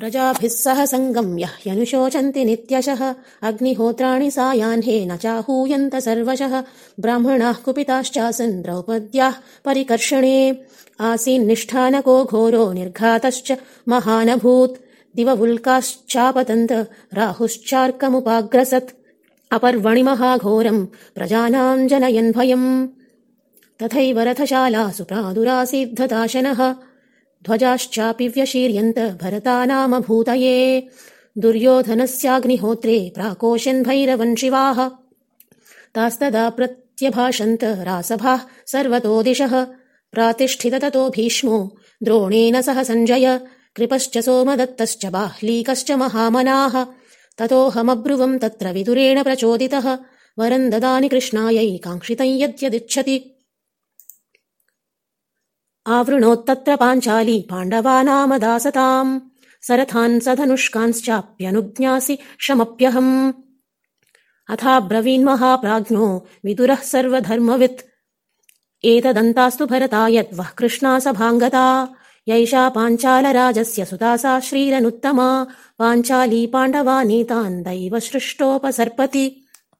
प्रजाभिः सह सङ्गम्य ह्यनुशोचन्ति नित्यशः। अग्निहोत्राणि सायाह्ने न चाहूयन्त सर्वशः। ब्राह्मणाः कुपिताश्चासन् द्रौपद्याः परिकर्षणे। आसीन्निष्ठानको घोरो निर्घातश्च महानभूत्। दिववुल्काश्चापतन्त राहुश्चार्कमुपाग्रसत्। अपर्वणि महाघोरम् प्रजानाम् जनयन् भयम्। तथैव रथशालासु प्रादुरासीद्धताशनः ध्वजाश्चापि व्यशीर्यन्त भूतये दुर्योधनस्याग्निहोत्रे प्राकोशन् भैरवन् शिवाः तास्तदा प्रत्यभाषन्त रासभाः सर्वतो दिशः। प्रातिष्ठित ततो भीष्मो द्रोणेन सह सञ्जय कृपश्च सोमदत्तश्च बाह्लीकश्च महामनाः। ततोऽहमब्रुवम् तत्र विदुरेण प्रचोदितः। वरम् ददानि कृष्णायै काङ्क्षितम् यद्यदिच्छति आवृणोत्तत्र पाञ्चाली पाण्डवानामदासताम्। सरथान् स धनुष्कांश्चाप्यनुज्ञासि शमप्यहम् अथाब्रवीन्महाप्राज्ञो विदुरः सर्वधर्मवित्। एतदन्तास्तु भरता यद्वः कृष्णा सभाङ्गता। यैषा पाञ्चालराजस्य सुता सा श्रीरनुत्तमा। पाञ्चाली पाण्डवानीतान् दैव सृष्टोपसर्पति